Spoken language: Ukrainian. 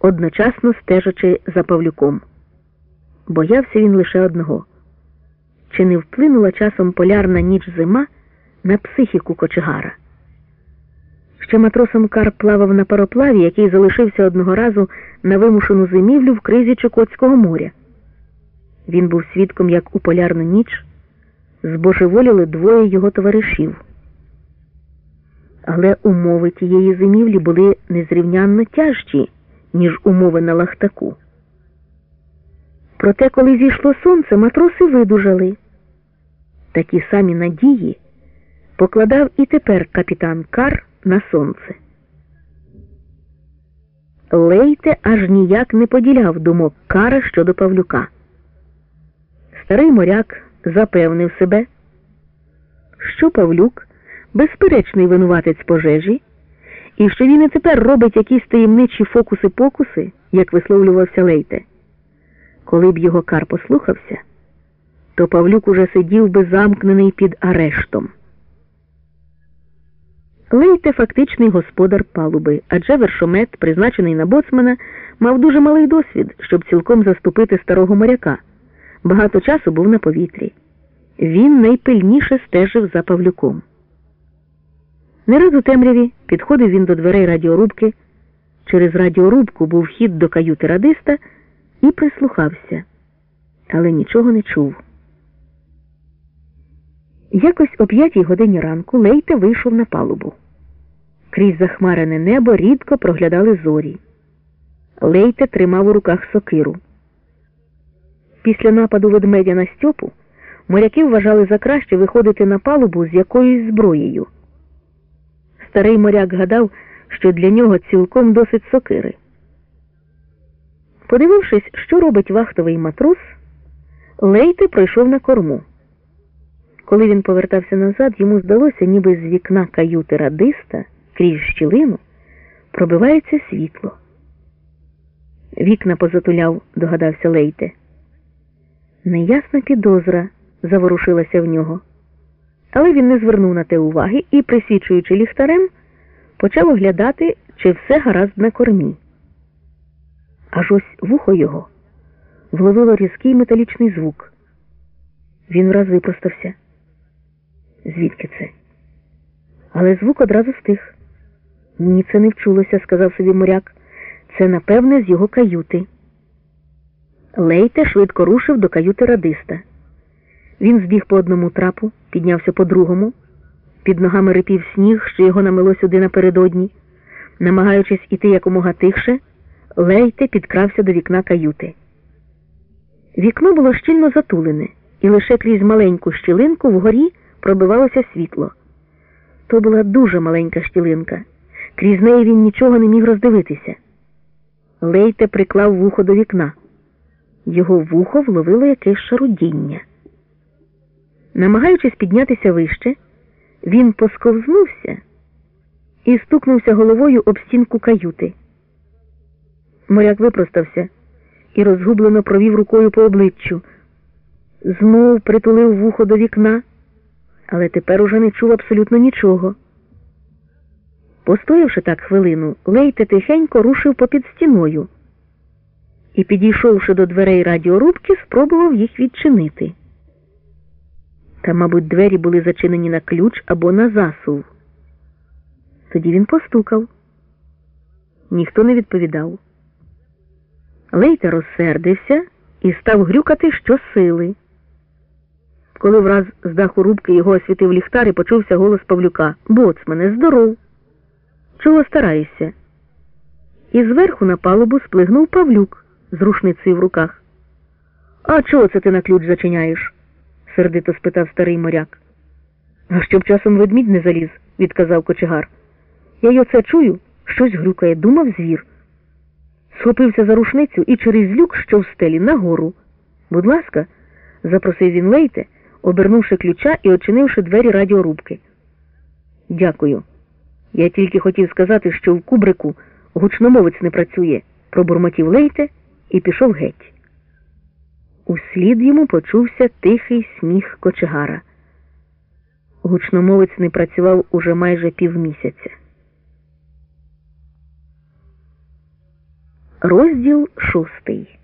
одночасно стежачи за Павлюком. Боявся він лише одного чи не вплинула часом полярна ніч зима на психіку кочегара. Ще матросом Кар плавав на пароплаві, який залишився одного разу на вимушену зимівлю в кризі Чукотського моря. Він був свідком, як у полярну ніч збожеволіли двоє його товаришів. Але умови тієї зимівлі були незрівнянно тяжчі, ніж умови на лахтаку. Проте, коли зійшло сонце, матроси видужали. Такі самі надії покладав і тепер капітан Кар на сонце. Лейте аж ніяк не поділяв думок Кара щодо Павлюка. Старий моряк запевнив себе, що Павлюк безперечний винуватець пожежі, і що він і тепер робить якісь таємничі фокуси-покуси, як висловлювався Лейте. Коли б його Кар послухався, то Павлюк уже сидів би замкнений під арештом. Лейте фактичний господар палуби, адже вершомет, призначений на боцмана, мав дуже малий досвід, щоб цілком заступити старого моряка. Багато часу був на повітрі. Він найпильніше стежив за Павлюком. Не раз у темряві підходив він до дверей радіорубки. Через радіорубку був вхід до каюти радиста і прислухався, але нічого не чув. Якось о п'ятій годині ранку Лейте вийшов на палубу. Крізь захмарене небо рідко проглядали зорі. Лейте тримав у руках сокиру. Після нападу ведмедя на Стьопу моряки вважали за краще виходити на палубу з якоюсь зброєю. Старий моряк гадав, що для нього цілком досить сокири. Подивившись, що робить вахтовий матрос, Лейте пройшов на корму. Коли він повертався назад, йому здалося, ніби з вікна каюти радиста крізь щілину пробивається світло. Вікна позатуляв, догадався Лейте. Неясна підозра заворушилася в нього, але він не звернув на те уваги і, присвічуючи ліхтарем, почав оглядати, чи все гаразд на кормі. Аж ось вухо його вловило різкий металічний звук. Він враз випростався. Звідки це? Але звук одразу стих. Ні, це не вчулося, сказав собі моряк. Це, напевне, з його каюти. Лейте швидко рушив до каюти радиста. Він збіг по одному трапу, піднявся по другому, під ногами рипів сніг, що його намило сюди напередодні. Намагаючись іти якомога тихше, Лейте підкрався до вікна каюти. Вікно було щільно затулене, і лише крізь маленьку щілинку вгорі пробивалося світло. То була дуже маленька щілинка. Крізь неї він нічого не міг роздивитися. Лейте приклав вухо до вікна. Його вухо вловило якесь шарудіння. Намагаючись піднятися вище, він посковзнувся і стукнувся головою об стінку каюти. Моряк випростався і розгублено провів рукою по обличчю. Знов притулив вухо до вікна, але тепер уже не чув абсолютно нічого. Постоявши так хвилину, Лейте тихенько рушив попід стіною і, підійшовши до дверей радіорубки, спробував їх відчинити. Та, мабуть, двері були зачинені на ключ або на засув. Тоді він постукав. Ніхто не відповідав. Лейте розсердився і став грюкати щосили. Коли враз з даху рубки його освітив ліхтар і почувся голос Павлюка Боцмане, здоров. Чого стараєшся? І зверху на палубу сплигнув Павлюк з рушницею в руках. А чого це ти на ключ зачиняєш? Сердито спитав старий моряк. А щоб часом ведмідь не заліз, відказав кочегар. Я й оце чую, щось грюкає, думав звір. Схопився за рушницю і через люк, що в стелі, нагору. Будь ласка, запросив він Лейте, обернувши ключа і очинивши двері радіорубки. Дякую. Я тільки хотів сказати, що в кубрику гучномовець не працює, пробурмотів Лейте і пішов геть. Услід йому почувся тихий сміх кочегара. Гучномовець не працював уже майже півмісяця. Розділ шостий.